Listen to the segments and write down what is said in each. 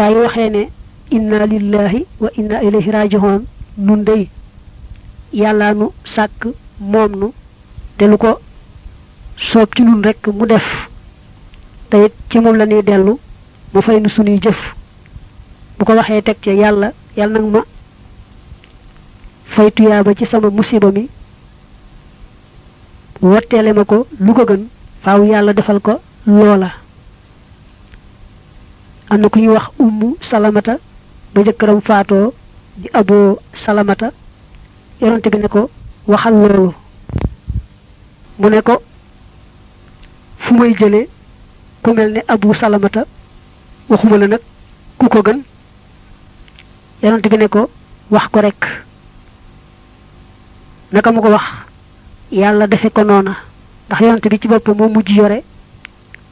saa yu waxee ne inna lillahi wa inna ilayhi rajihoon nun dey yàlla nu sàkk moom nu te lu ko soob ci nun rekk mu def te it ci moom la ñuy dellu mu fay nu sunuy jëf bu ko waxee teg ci yàlla yàlla nag ma fay tuyaaba ci sama musiba mi wotteele ma ko lu ko gën faaw yàlla defal ko loola am na ku wax ummu salamata ba jëkkëram faatoo di aboo salamata yonante bi ne ko waxal loolu. Mu ne ko fu may ku mel ne abu salamata waxuma la nag ku ko gën. Yonante bi ne ko wax ko rek. Naka mu ko wax? Yàlla defe ko noona. Ndax yonante bi ci boppam moo mujj yore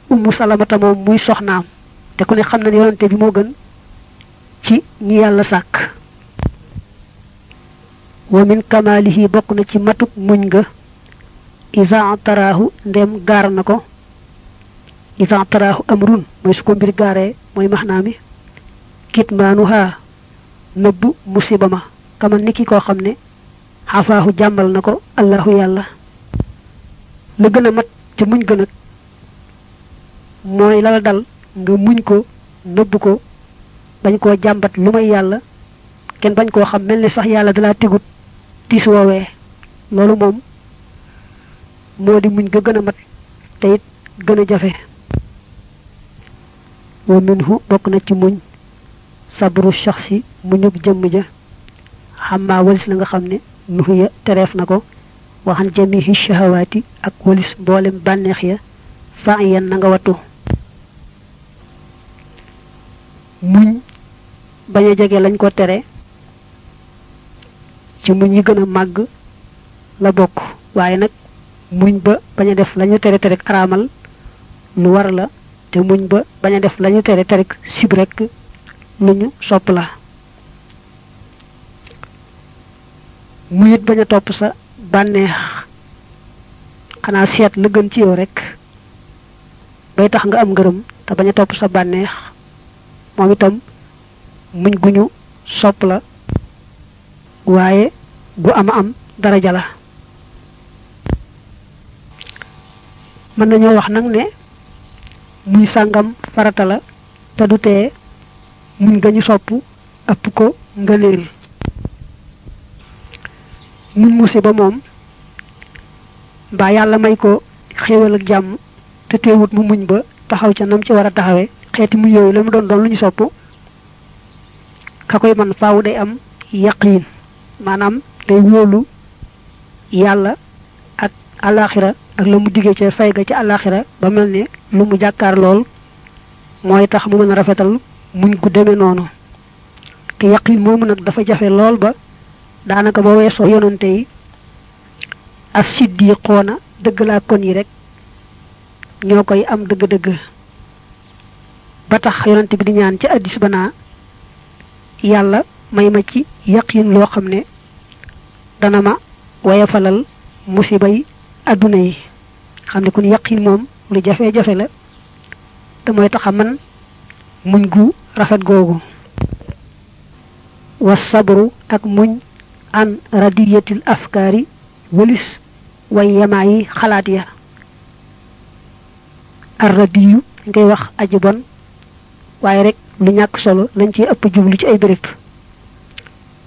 ummu salamata moom muy soxnaam te ku ne xam na ne yonante bi moo gën ci ñi yàlla sàkk. Wa min kamalihi bokk na ci matuk muñ nga isa taraahu ndem gaar na ko. Isa taraahu amrun mooy su ko mbir gaaree mooy maxnaa mi. Kitmaanuha nëbb musiba ma. Kama niki koo xam ne xafaahu jàmmal na ko allahu yàlla. La gën a mat ca muñ gën mooy dal nga muñ ko nëbb ko bañ koo jàmbat lu may yàlla kenn bañ koo xam mel ni sax yàlla dalaa tegut tiis woowee. Loolu moom moo di muñ ga gën a mat te it gën jafe. Wa minhu bokk na ci muñ sabru shaxsi muñub jëmm ja. Xammaa walis la nga xam ne nuxiya tereef na ko waxan jamihi shahawaati ak walis mboolem bànneex ya fa yan na nga muñ. Bañ a jege lañ ko tere. Ci muñ yi gën a màgg la bokk. Waaye nag muñ ba bañ a def lañu tere tere araamal lu war la. Te muñ ba bañ a def lañu tere tere sib rek lu ñu sopp la. Muñ it bañ a topp sa bànneex. Xanaa seet la gën ci yow rek. Bay tax nga am ngërëm te bañ a topp sa bànneex moom itam muñ guñu sopp la waaye gu ama am daraja la. Mën nañoo wax nag ne muñ sàngam farata la te du tee muñ ga ñu sopp ëpp ko ngëneel. Muñ musiba moom mbaa yàlla may ko xéewal ak jàmm te teewut mu muñ ba taxaw ca nam ci war a xeeti mu yooyu la mu doon doon lu ñu sopp ka koy man faaw day am yaqiin maanaam day wóolu yàlla ak alaxira ak la mu digee ca fay ga ca alaxira ba mel ne lu mu jàkkaar lool mooy tax mu mën a rafetal muñ gu demee noonu. Te yaqiin moomu nag dafa jafe lool ba daanaka ba weesoo yonante yi as siddiqoona dëgg laa kon yi rek ñoo koy am dëgg-dëgg. Ba tax yonante bi di ñaan ci addis ba naa yàlla may ma ci yaqin loo xam ne dana ma wayafalal musibay adduna yi. Xam ne kon yaqin moom lu jafe-jafe la te mooy tax a man muñ gu rafet googu. Wa sabru ak muñ an radiyatil afkaari wëlis way yamaa yi xalaat ya. Ar radiyu ngay wax aji bon waaye rek lu ñàkk solo lañ ci ëpp jublu ci ay béréb.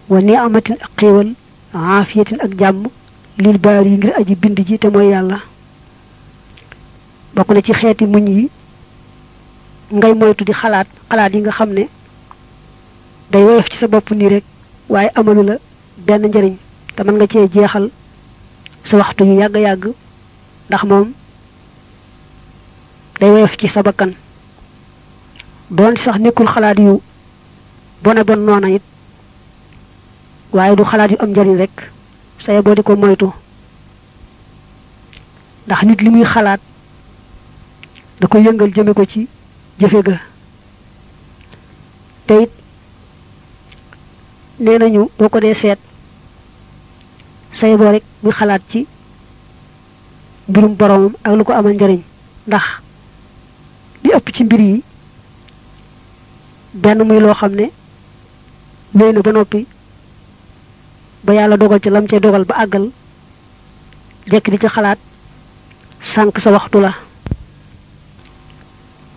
Wa ni amatin ak xéewal aafiyatin ak jàmm lil baar yi ngir aji bind ji te mooy yàlla. Bokk na ci xeeti muñ yi ngay moytu di xalaat xalaat yi nga xam ne day woyof ci sa bopp nii rek waaye amalu la benn njëriñ te mën nga cee jeexal sa waxtu yu yàgg yàgg ndax moom day woyof ci sa bakkan doon sax nekkul xalaat yu bone bon noona it waaye du xalaat yu am njariñ rek. Saye boo di ko moytu ndax nit li muy xalaat da ko yëngal jëme ko ci jëfe ga. Te it nee nañu boo ko dee seet saye boo rek muy xalaat ci mbirum boromam ak lu ko amal njariñ. Ndax li ëpp ci mbir benn muy loo xam ne wéy na ba noppi ba yàlla dogal ci lam cay dogal ba àggal jekk di ci xalaat sànq sa waxtu la.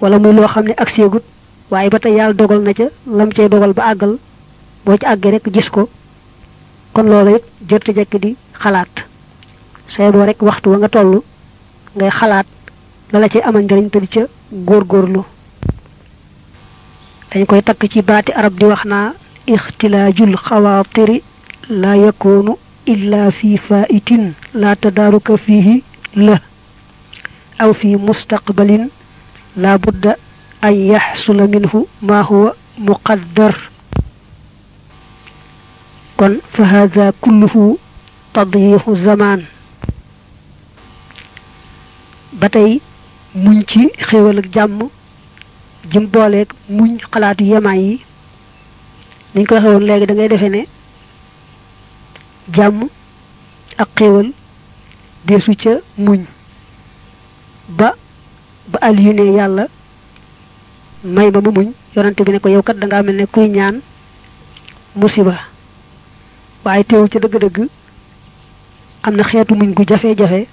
Wala muy loo xam ak seegut waaye ba tey yàlla dogal na ca lam cay dogal ba àggal boo ci àggee rek gis ko. Kon loolu it jërte jekk di xalaat. Say boo rek waxtu wa nga toll ngay xalaat la la ci amal njëriñ te di ca dañ koy takk ci baati arab di wax naa ixtilaajul xawaatiri la yakunu illa fi faitin la tadaaruka fihi la aw fi mustaqbalin la budda an yaxsula minhu ma huwa muqaddar kon fa hada kulluhu tadyiixu zaman ba tey muñ ci xéewal ak jàmm jim booleeg muñ xalaatu yemaay yi niñ koy xewoon léegi da ngay defee ne jàmm ak xéewal deesu ca muñ. Ba ba aliyu ne yàlla may ba ma muñ yonante bi ne ko yow kat da ngaa mel ne kuy ñaan musiba. Waaye teewul ca dëgg-dëgg am na xeetu muñ gu jafe-jafe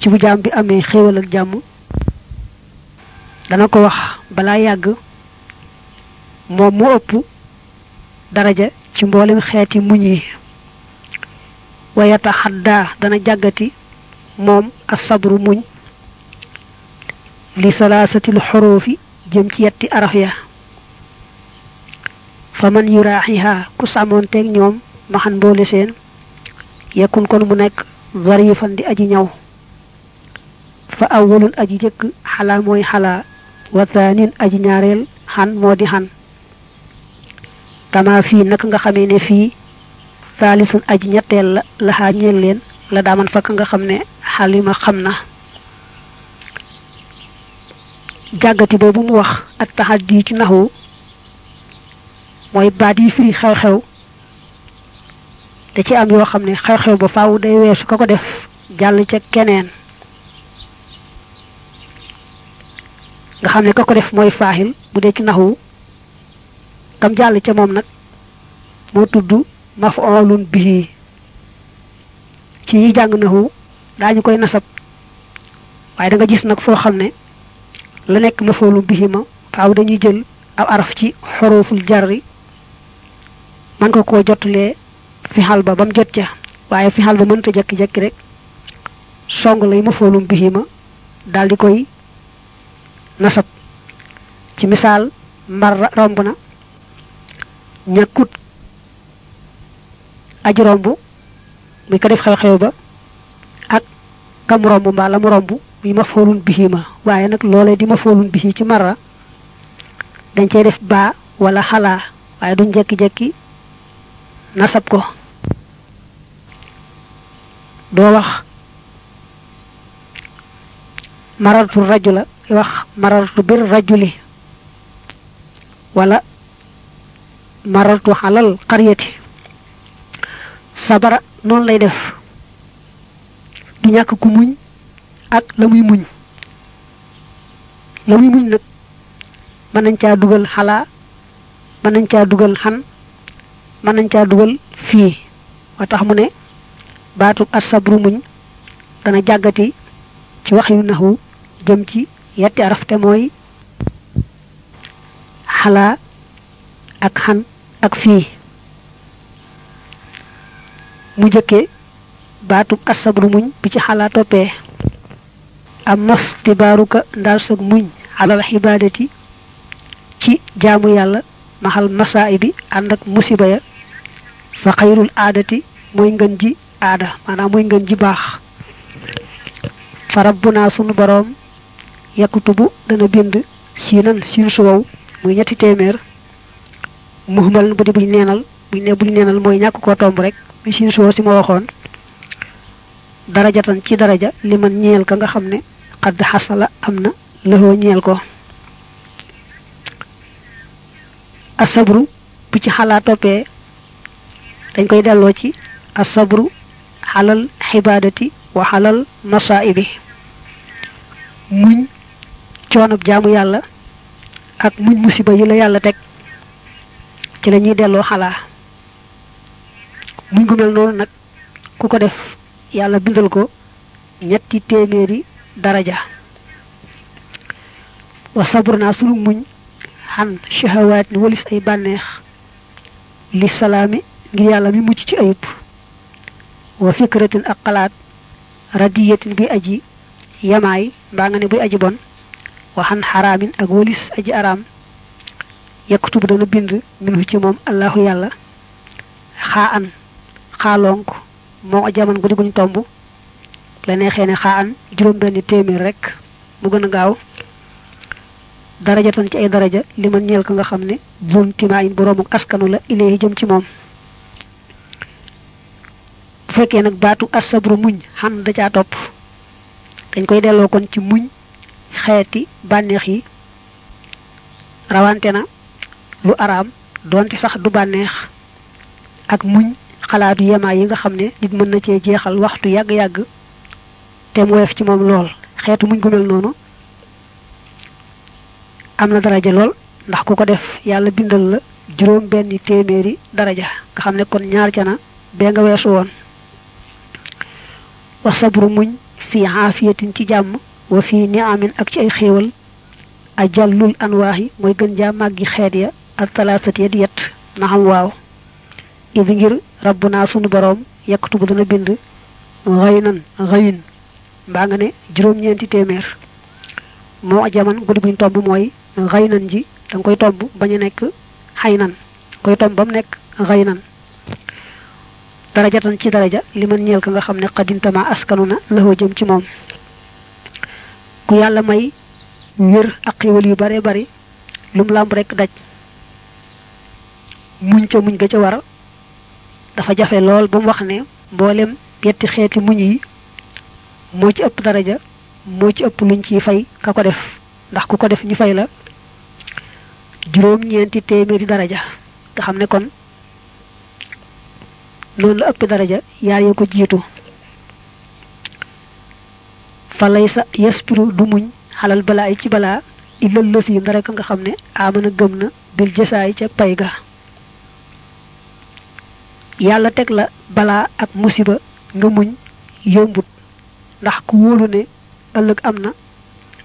ci bu jaam bi amee xéewal ak jàmm dana ko wax balaa yàgg moom mu ëpp daraja ci mboolem xeeti muñ yi. Wayata xaddaa dana jàggati moom asabru muñ. Li salaasatil xoroofi jëm ci yetti araf ya. Fa man yuraaxiha ku sàmmoonteeg ñoom maxan mboole seen. Yekkun kon mu nekk zarifan di aji ñaw. Fa awwalun aji jëkk xalaa mooy xalaa wa thaanin aji ñaareel xan moo di xan. Kama fii naka nga xamee ne fii saalisun aji ñetteel la laxaa ñeel leen la daaman fakk nga xam ne xalima xam na. Jàggati boobu mu wax ak taxaddi ci naxu mooy baat yi firi xew-xew. Te ci am yoo xam ne xew-xew ba faaw day weesu ka ko def jàll ca keneen. Nga xam ne ka ko def mooy faaxil bu dee ci naxu kam jàll ca moom nag moo tudd maf'ulun bihi. Ci yi jàng naxu daañu koy nasab waaye da nga gis nag foo xam ne la nekk maf'ulun bihi ma faaw dañuy jël aw araf ci xoroful jarri man ko koo jotulee fixal ba ba jot ca waaye fixal ba mënta jekki-jekki rek song lay maf'ulun bihi ma daal koy nasab ci misaal mbar romb na. Ñàkkut aji romb muy ko def xew-xew ba ak kam romb mbaa la mu romb muy ma foolun bihi ma. Waaye nag loolee di ma foolun bihi ci mara dañ cey def baa wala xalaa waaye duñ jekki-jekki nasab ko. Doo wax. Marartu rajula wax marartu bir rajuli. Wala marartu xalal qaryati. Sabara noonu lay def. Du ñàkk ku muñ ak la muy muñ. La muy muñ nag mën nañ caa dugal xalaa mën nañ caa dugal xan mën nañ caa dugal fii. Moo tax mu ne baatu asabru muñ dana jàggati ci wax yu naxu jëm ci yetti araf te mooy xalaa ak xan ak fii mu jëkke baatub asabru muñ bi ci xalaa toppee am mas tibaaruka ndaal sag muñ xalal xibaadati ci jaamu yàlla maxal masaa bi ak musiba ya fa xayrul aadati mooy ngën ji aada maanaam mooy ngën ji baax fa rabbunaa sunu boroom yakkutubu dana bind siinan siin su wow muy ñetti téeméer. Muhmal bu di buñ neenal buñ ne buñ neenal mooy ñàkk koo tomb rek muy siin su wow si ma waxoon. Darajatan ci daraja li man ñeel ka nga xam ne xadd xasala am na lëxoo ñeel ko. Asabru bu ci xalaa toppee dañ koy ci asabru xalal xibaadati wa xalal masaibi muñ coonab jaamu yàlla ak muñ musiba yi la yàlla teg ci la ñuy delloo xalaa. Muñ gu mel noonu nag ku ko def yàlla bindal ko ñetti téeméeri daraja. Wa sabur naa sunu muñ xan shahawaat ni walis ay bànneex li salaami ngir yàlla mi mucc ci ayub. Wa fikratin ak xalaat radiyatin bi aji yamaay mbaa nga ne buy aji bon waxan xaraamin ak walis aji araam yaktub dana bind minhu ci moom allahu yàlla. Xaa an xaalonk moo jaman guddi guñ tomb. La neexee ne xaa an juróom benn téeméer rek mu gën a gaaw. Daraja tan ci ay daraja li man ñeel ko nga xam ne bun timaayin boroomu askanu la ilayhi jëm ci moom. Bu fekkee asabru muñ xam da caa topp. Dañ koy kon ci muñ xeeti bànneex yi rawante na lu araam doonte sax du bànneex ak muñ xalaatu yemaay yi nga xam ne nit mën na cee jeexal waxtu yàgg-yàgg te mu woyof ci moom lool. xeetu muñ gu mel noonu am na daraja lool ndax ku ko def yàlla bindal la juróom benn téeméeri daraja nga xam ne kon ñaar ca na bee nga weesu woon. wa sabru muñ fi aafiyatin ci jàmm wa fi niamin ak ci ay xéewal ajallul anwaahi mooy gën jaa màggi xeet ya ak talaasati ya di yett na xam waaw idi ngir rabbunaa sunu boroom yaktubu dana bind xëynan xëyin mbaa nga ne juróom-ñeenti téeméer moo jaman guddi guñ tomb mooy xëynan ji da koy tomb bañ a nekk xaynan koy tomb ba mu nekk xëynan darajatan ci daraja li man ñeel ka nga xam ne xadintama askanu na laxoo jëm ci ku yàlla may wér ak xéwal yu bare bari lum làmb rek daj. Muñ ca muñ ga ca war dafa jafe lool ba mu wax ne mboolem yetti xeeti muñ yi moo ci ëpp daraja moo ci ëpp luñ ciy fay ka ko def. Ndax ku ko def ñu fay la juróom ñeenti téeméeri daraja. Nga xam ne kon noonu la ëpp daraja yaar ya ko jiitu fa lay sa yaspiru du muñ xalal balaa ci balaa illal lës yi ndare ka nga xam ne amana gëm na bil jësaay ca pay ga yàlla teg la balaa ak musiba nga muñ yombut ndax ku wóolu ne ëllëg am na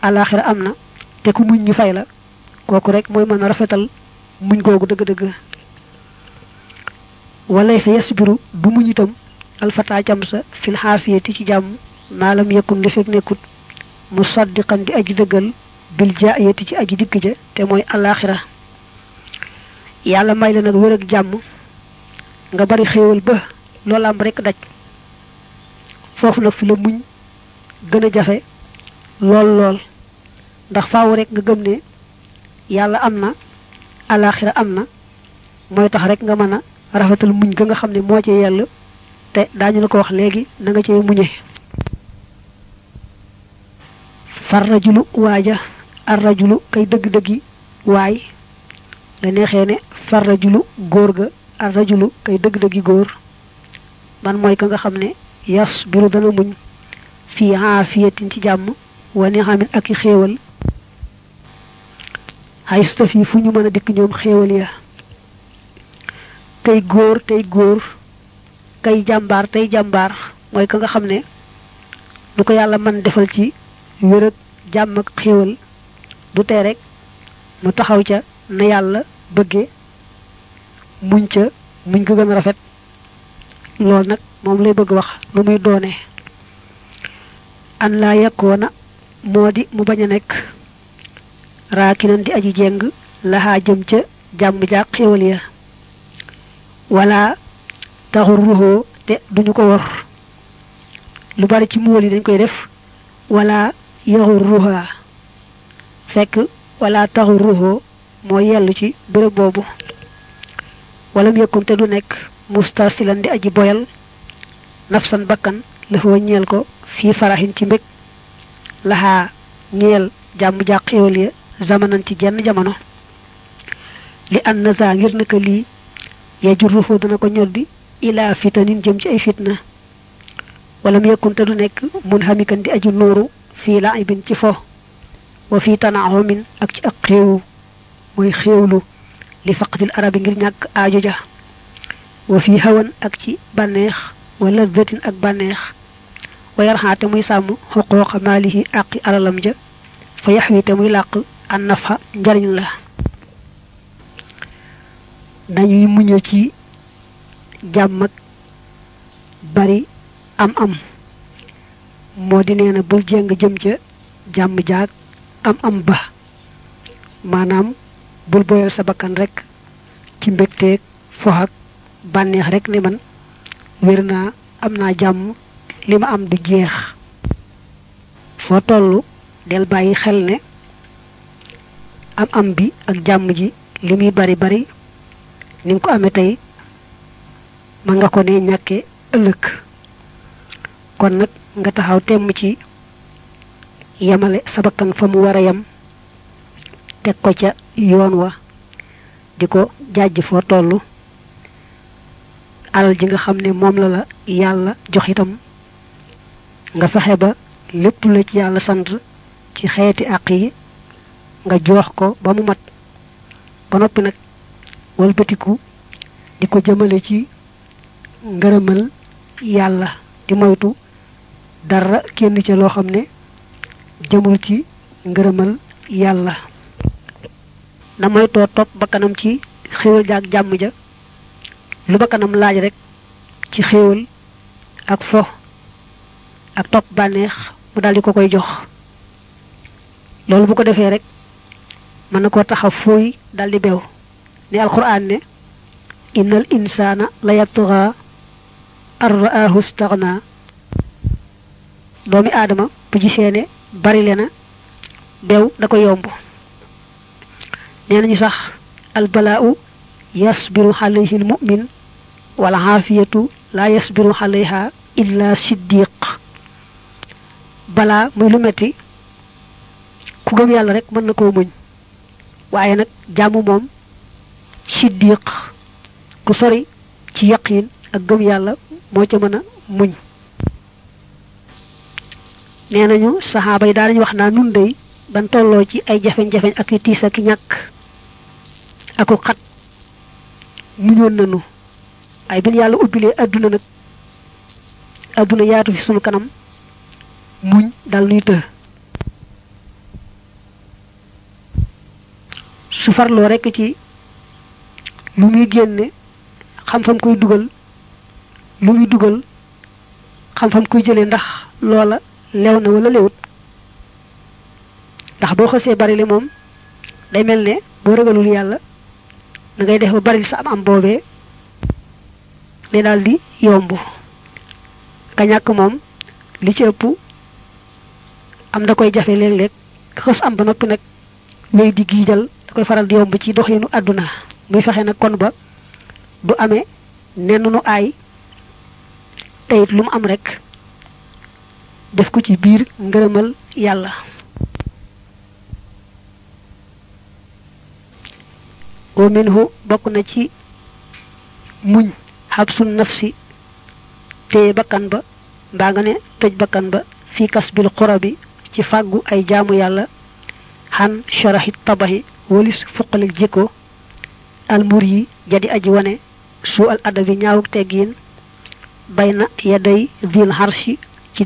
alaxira am na te ku muñ ñu fay la kooku rek mooy mën a rafetal muñ googu dëgg-dëgg walay sa yasbiru du muñ itam alfata jam sa fil xaafiyati ci jàmm maalam yekkun li fekk nekkut mu saddiqan di aji dëggal bil jaayati ci aji dikk ja te mooy alaaxira. Yàlla may la nag wér ak jàmm nga bari xéewal ba loolu am rekk daj. Foofu nag fi la muñ gën jafe lool lool. Ndax faaw rek nga gëm ne yàlla am na alaaxira am na mooy tax rek nga mën a rafetal muñ ga nga xam ne moo ci yell te daañu la ko wax léegi na nga cee muñe. Farrajulu waaja arrajulu kay dëgg-dëggi waay. La neexee ne farrajulu góor ga arrajulu kay dëgg-dëggi góor. Man mooy ka nga xam yas biru dana muñ fii aafiyatin ci jàmm wa nixamin ak xéewal. Xay suta fii fu ñu mën ñoom ya. Kay góor tey góor kay jàmbaar tey jàmbaar mooy ka nga xam ne ko yàlla mën defal ci wér jàmm ak xéewal du tee rek mu taxaw ca na yàlla bëgge muñ ca muñ ko gën a rafet. Loolu nag moom lay bëgg wax lu muy doone. An laa yakkoona moo di mu bañ a nekk. Di aji jeng laxaa jëm ca jàmm jaak ya. Wala taxur ruxoo te duñu ko wor. Lu bari ci muwal yi dañ koy def. Wala yaxur ruxaa fekk wala taxur ruxoo moo yellu ci béréb boobu. Walam yëkkun te du nekk mustasilan di aji boyal nafsan bakkan laxoo ñeel ko fii faraxin ci mbég laxaa ñeel jàmm jàq xéewal ya zamanan ci jenn jamono. Li an na saa ngir naka lii yajurruhu dana ko ila fitanin jëm ci ay fitna. Walam yakun te du nekk mun di nooru في لعب تفه وفي تنعم أقيو ويخيولو لفقد الأرب غرناك آججة. وفي هوى أكتي بانيخ ولذة أك بانيخ. ويرحى تموي سامو حقوق ماله أقي على لمجة فيحوي تموي لاق النفع جرين الله نيو مونيتي جامك بري أم أم. Moo di na bul jéng jëm jàmm jaag am am ba. Maanaam bul boyal sa bakkan rek ci mbégteeg fox ak bànneex rek ne man wér naa am naa jàmm li ma am du jeex. Foo toll del bàyyi xel ne am am bi ak ji li muy bari bari ni nga ko amee tey mën nga ko ne ñàkke ëllëg. Kon nag nga taxaw temm ci yemale sa bakkan fa mu war a yem teg ko ca yoon wa di ko jàjj foo toll. Alal ji nga xam ne moom la la yàlla jox itam nga fexe ba lépp la ci yàlla sant ci xeeti àq yi nga jox ko ba mu mat. Ba noppi nag walbatiku di ko jëmale ci ngërëmal yàlla di moytu dara kenn ca loo xam ne jëmul ci ngërëmal yàlla. Na moytoo topp bakkanam ci xéewal jaag jàmm ja lu bakkanam laaj rek ci xéewal ak fo ak topp bànneex mu daldi ko koy jox. Loolu bu ko defee rek mën na koo taxaw fooy daldi beew ni alquran ne innal insana la yatgha ar ra'ahu istaghna doomi aadama bu gisee ne bari le na beew da ko yomb. Nee nañu sax albalaa'u yasbiru alayhi almu'min wal aafiyatu la yasbiru alayha illa siddiq balaa muy lu metti ku gëm yàlla rek mën na koo muñ. Waaye nag jàmm moom siddiq ku sori ci yaqiin ak gëm yàlla moo muñ nee nañu saxaaba yi daa nañu wax naa nun dey ban tolloo ci ay jafeñ-jafeñ ak i tiis ak ñàkk aku xat muñoon nanu ay bin yàlla ubbilee adduna nag adduna yaatu fi sunu kanam muñ dal nuy të su farloo rekk ci lu muy génne xam fam koy dugal lu muy dugal xam fam koy jëlee ndax loola leew na wala lewut. Ndax boo xësee bari le moom day mel ne boo ragalul yàlla da ngay def ba bari sa am am boobee day daal di yomb. Ka ñàkk moom li ci ëpp am da koy jafe léeg-léeg xës am ba noppi nag wéy di giijal da koy faral di yomb ci doxinu àdduna. Muy fexe nag kon ba du amee nenn nu aay lu mu am rek def ko ci biir ngërëmal yàlla. Wa minhu bokk na ci muñ xabsul nafsi téye bakkan ba mbaa nga ne tëj bakkan ba fii kasbil xura bi ci fàggu ay jaamu yàlla xan sharaxi tabaxi walis fuqalik jikko almur yi jadi aji wane su al adabi ñaawuk teggiin bay na yaday dil harshi ci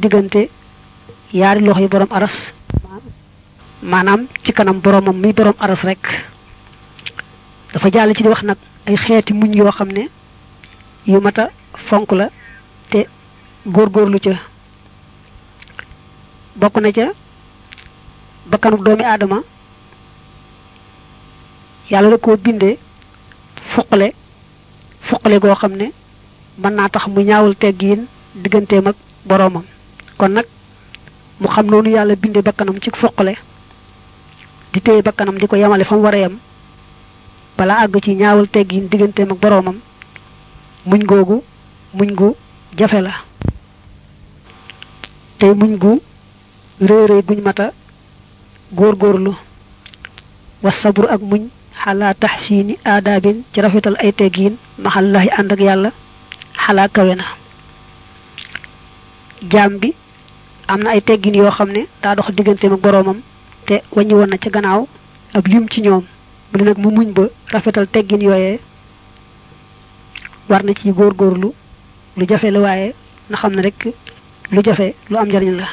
yaari loxo yi borom aras maanaam ci kanam boromam mi borom aras rek. Dafa jàll ci di wax nag ay xeeti muñ yoo xam ne yu mata fonk la te góorgóorlu ca. Bokk na ca bakkanuk doomi aadama yàlla da koo bindee fuqale fuqale goo xam ne mën naa tax mu ñaawul teggiin digganteem ak boroomam. Kon nag mu xam noonu yàlla bindee bakkanam ci fuqale di téye bakkanam di ko yemale fa mu war a yem balaa àgg ci ñaawul teggiin digganteem ak boroomam muñ googu muñ gu jafe la. Tey muñ gu rëy rëy guñ mata góorgóorlu. Wa sabru ak muñ xalaa taxsiini aadaabin ci rafetal ay teggiin maxallahi ànd ak yàlla kawe am na ay teggiin yoo xam ne daa dox digganteem ak boroomam te wàññi na ca gannaaw ab lim ci ñoom. bu nag mu muñ ba rafetal teggin yooyee war na ci góorgóorlu lu jafe la waaye na xam ne rek lu jafe lu am njariñ la.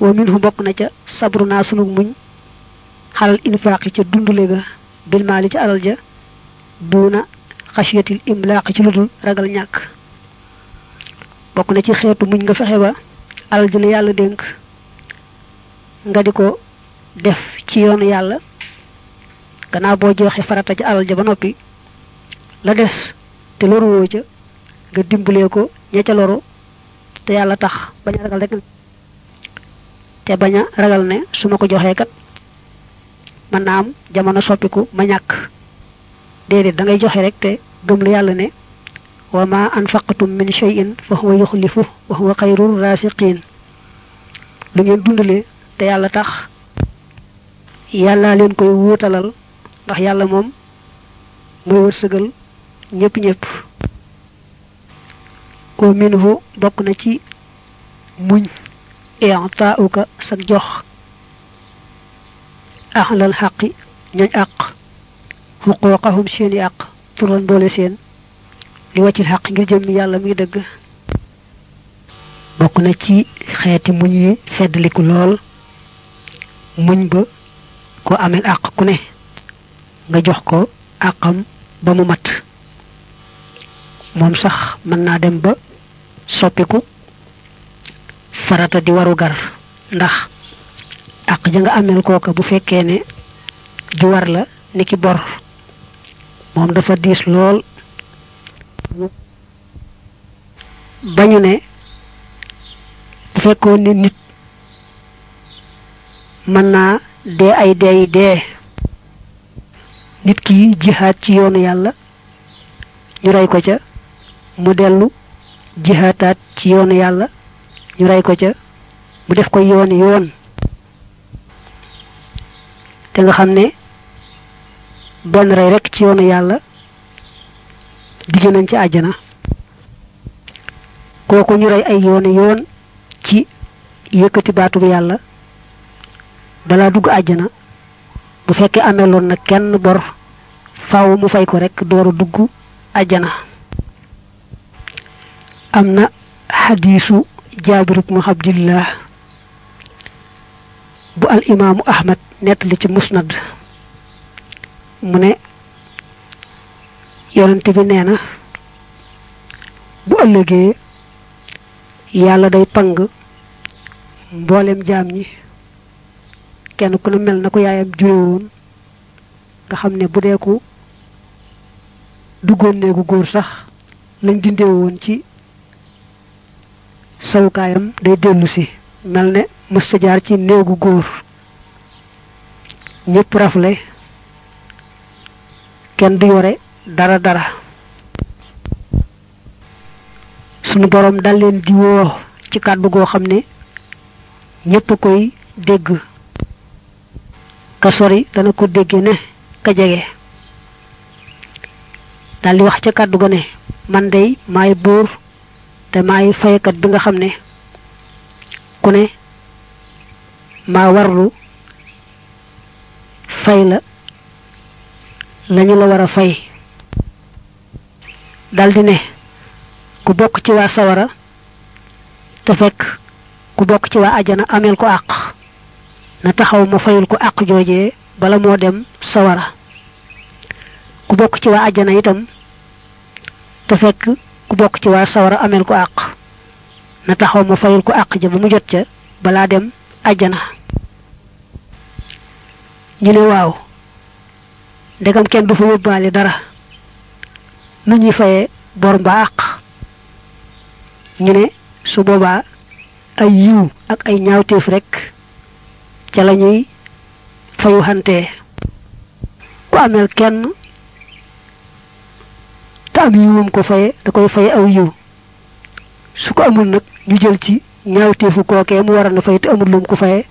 wa minhu bokk na ca sabru naa sunu muñ xalal infaaqi ca dundule ga bilmaali ca alal ja duuna xasiyatil imlaaqi ci ludul ragal ñàkk. Bokk na ci xeetu muñ nga fexe ba alal nga di def ci yoonu yàlla. Gannaaw boo joxe farata ci alal ba noppi la des te loruwoo ca nga dimbalee ko ña ca loru te yàlla tax bañ ragal rek te bañ ragal ne su ma ko joxee kat mën naa am jamono soppiku ma ñàkk. Déedéet da ngay joxe rek te gëm la yàlla ne وما أنفقتم من شيء فهو يخلفه وهو خير الرازقين. لن يندون لي تيالا تخ يالا لين كوي ووتالال تخ يالا موم مور سغل نيب نيب ومنه بقنا تي مون اعطاؤك سك أهل الحق ني اق حقوقهم سين اق ترون بولي سين li waccil xaq ngir jëm yàlla mi dëgg. Bokk na ci xeeti muñ yi feddliku lool. Muñ ba ko amel àq ku ne nga jox ko àqam ba mu mat. Moom sax mën naa dem ba soppiku farata di waru gar. Ndax ja nga amel kooka bu fekkee ne ju war la niki bor. Moom dafa diis lool bañu ne bu fekkoon ne nit mën naa dee ay dee yi dee. nit ki jihaat ci yoonu yàlla ñu rey ko ca mu dellu jihaataat ci yoonu yàlla ñu rey ko ca mu def ko yooni yoon. te nga xam ne rey rek ci yoonu yàlla digg nañ ci àjjana. Kooku ñu rey ay yooni yoon ci yëkkati baatub yàlla. Balaa dugg àjjana. Bu fekkee ameloon na kenn bor faaw mu fay ko rekk dooru dugg àjjana. Am na xadiisu jaabir ibnu abdillah bu al imaamu ahmad nettali ci musnad. Mu ne yonent bi nee na bu ëllëgee yàlla day pang mboolem jaam ñi. Kenn ku mel na ko yaayam jure woon nga xam ne bu dee ku duggoon néegu góor sax lañ dindee woon ci sawukaayam day dellu si. Mel ne mësta jaar ci néegu góor. Ñépp rafle kenn du yore dara dara. Sunu borom dal leen di ci kàddu goo xam ne ñépp koy dégg. Ka sori dana ko dégge ne ka jege. Dal di wax ca kàddu ga ne man dey maay buur te maay faykat bi nga xam ne ku ne maa warlu fay la lañu la war a fay. Daldi ne ku bokk ci waa sawara te fekk ku bokk ci waa ajana ameel ko àq na taxaw ma fayul ko àq joojee bala moo dem sawara. Ku bokk ci waa ajana itam te fekk ku bokk ci waa sawara ameel ko àq na taxaw ma fayul ko àq ja ba mu jot ca balaa dem ajana ñu ne waaw ndegam kenn du fa yóbbaale dara. Nu ñuy fayee bor mbaa àq. Ne su boobaa ay yiw ak ay ñaawteef rekk ca la ñuy fayu xantee ku ameel kenn te am yiwum ko faye da koy faye aw yiw. Su ko amul nag ñu jël ci ñaawteefu kookee mu war na fay te amul lum ko faye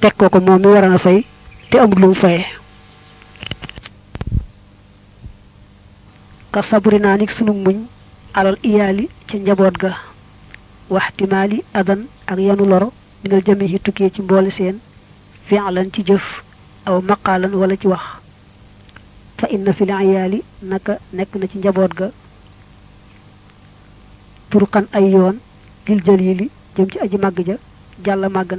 teg ko ko moom mi war na fay te amul lum faye ka sabri naa nik sunu muñ alal iyaali ca njaboot ga. Adan ak yanu loro minal jamihi tukkee ci mboole seen fi'lan ci jëf aw maqaalan wala ci wax. Fa inna fil ayaali naka nekk na ci njaboot ga. Turqan ay yoon lil jalili jëm ci aji màgg ja jàll màgg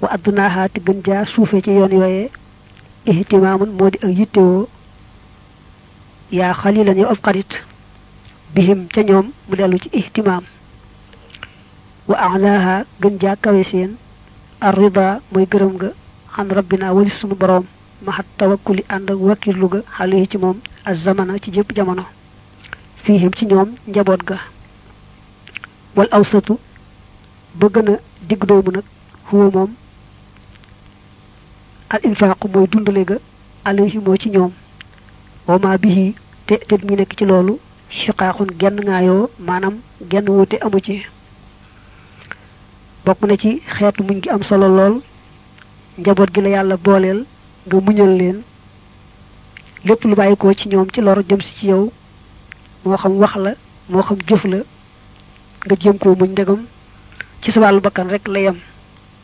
wa addunaaha te gën jaa suufe ci yoon di ak rabbina walis sunu boroom maxat tawakkuli ànd ak wakkirlu ga xale ci moom az zamana ci jëpp jamono fiihim ci ñoom njaboot ga wal awsatu ba gën a digg doomu nag huwa moom al infaaqu mooy dundale ga alayhi moo ci ñoom wama bihi te te mi nekk ci loolu shiqaaxun genn ngaayoo maanaam genn wuute amu ci. Bokk na ci xeetu muñ gi am solo lool njaboot gi la yàlla booleel nga muñal leen. Lépp lu bàyyi ko ci ñoom ci lor jëm si ci yow moo xam wax la moo xam jëf la nga jéem koo muñ ndegam. Ci sa bakkan rek la yem.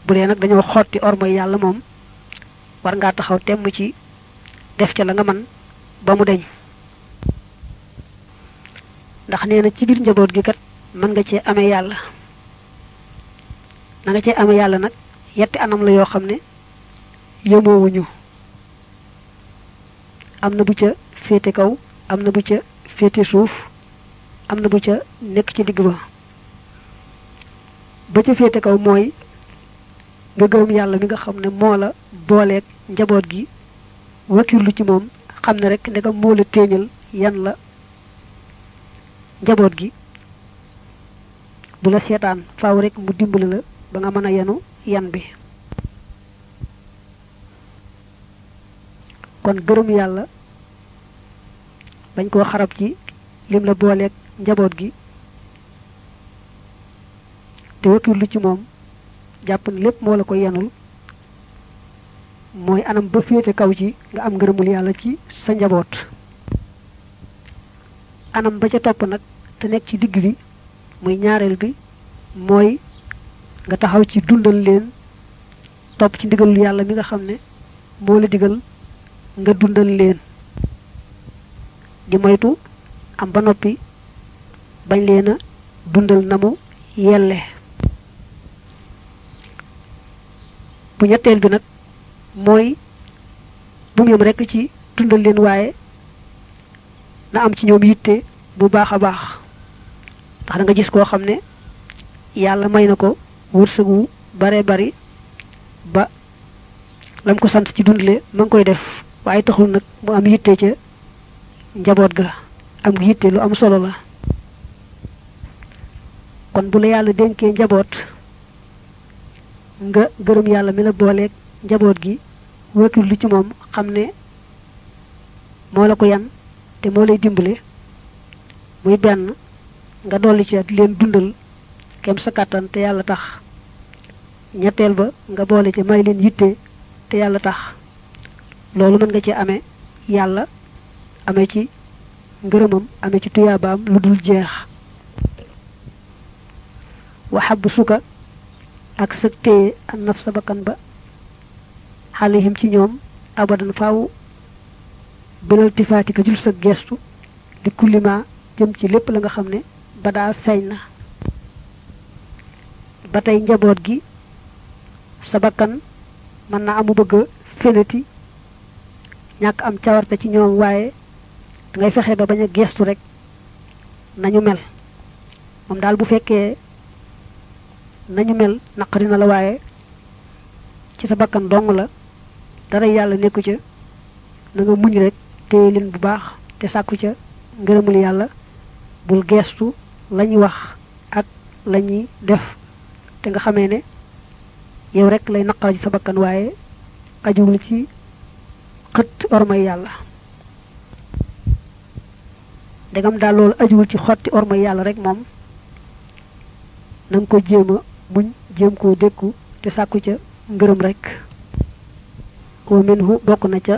Bu dee nag dañoo xotti ormay yàlla moom war ngaa taxaw temm ci def ca la nga man ba mu deñ. Ndax nee na ci biir njaboot gi kat mën nga cee amee yàlla. Na nga cee amee yàlla nag yetti anam la yoo xam ne yemoowuñu am na bu ca féete kaw am na bu ca féete suuf am na bu ca nekk ci digg ba. Ba ca féete kaw mooy nga gërëm yàlla mi nga xam ne moo la njaboot gi wakirlu ci moom xam ne ndegam moo la téeñal yan la njaboot gi. Du la seetaan faaw rek mu dimbali la ba nga yenu yan bi. Kon gërëm yàlla bañ koo xarab ci lim la booleeg njaboot gi te wakirlu ci moom jàpp ne la ko yenul mooy anam ba féete kaw ci nga am ngërëmul yàlla ci sa njaboot. Anam ba ca topp nag te nekk ci digg bi muy ñaareel bi mooy nga taxaw ci dundal leen topp ci ndigalul yàlla mi nga xam ne moo la digal nga dundal leen. Di moytu am ba noppi bañ leen dundal na mu yelle. Bu ñetteel bi nag mooy bu yem rekk ci dundal leen waaye na am ci ñoom yitte bu baax a baax. Ndax da nga gis koo xam ne yàlla may na ko wërsëgu bare ba lam ko sant ci dundale ma ngi koy def. Waaye taxul nag mu am yitte ca njaboot ga. Am yitte lu am solo la. Kon bu la yàlla dénkee njaboot nga gërëm yàlla mi la booleeg njaboot gi wëkkil lu ci moom xam ne moo la ko yan te moo lay dimbale. Muy benn nga dolli ci di leen dundal kem sa kàttan te yàlla tax. Ñetteel ba nga boole ci may leen yitte te yàlla tax. Loolu mën nga ci amee yàlla amee ci ngërëmam amee ci tuyaabaam lu dul jeex. Waxab suka ak téye an naf sa bakkan ba xalihim ci ñoom abadan faaw bilal tifaati ka jul sa gestu di kullima jëm ci lépp la nga xam ne ba daa feeñ na. Ba tey njaboot gi sa bakkan mën na amu bëgg fenati ñàkk am cawarte ci ñoom waaye dangay fexe ba bañ a gestu rek nañu mel. Moom daal bu fekkee nañu mel naqari na la waaye ci sa dong la dara yàlla nekku ca na nga muñ rek téye leen bu baax te sàkku ca ngërëmul yàlla bul geestu lañuy wax ak lañuy def te nga xamee ne yow rek lay naqar ci sa bakkan waaye ajuwul ci xët ormay yàlla. Ndegam daal loolu ajuwul ci xotti ormay yàlla rek moom na nga ko jéem a muñ jéem koo dékku te sàkku ca ngërëm rek wa minhu bokk na ca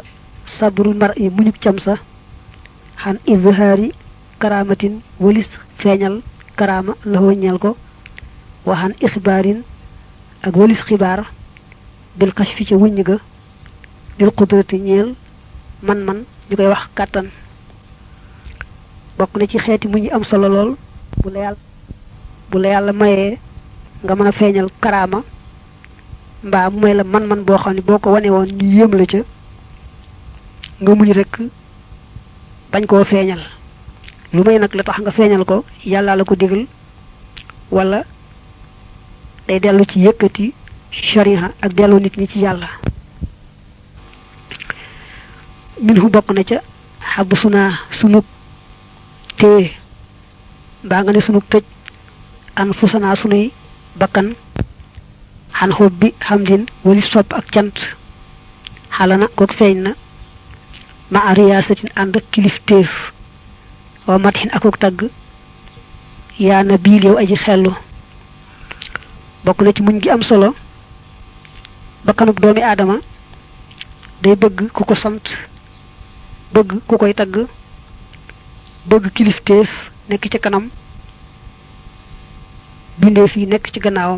sabrul mar i muñuk cam sa xan izhaari karamatin walis feeñal karama la ñeel ko wa xan ixbaarin ak walis xibaar bil kashfi ca wuññ ga lil qudrati ñeel man man koy wax kàttan. Bokk na ci xeeti mu ñu am solo lool bu la yàlla bu la yàlla mayee nga mën a feeñal karaama mbaa mu la man man boo xam ne boo ko wane woon ñu yéem la ca nga muñ rek bañ koo feeñal. Lu may nag la tax nga feeñal ko yàlla la ko digal wala day dellu ci yëkkati shariha ak dellu nit ñi ci yàlla. Minhu bokk na ca sunug téye. Mbaa nga ne sunug tëj an fusanaa sunuy bakkan xan xob bi xamdin wali sopp ak cant xalana kook feeñ ma a riyaasatin ànd ak kilifteef wa matxin akuk tagg. Yaa na biil yow aji xellu. Bokk na ci muñ gi am solo. Bakkanub doomi aadama. Day bëgg ku ko sant. Bëgg ku koy tagg. Bëgg kilifteef nekk ci kanam. Bindeef yi nekk ci gannaawam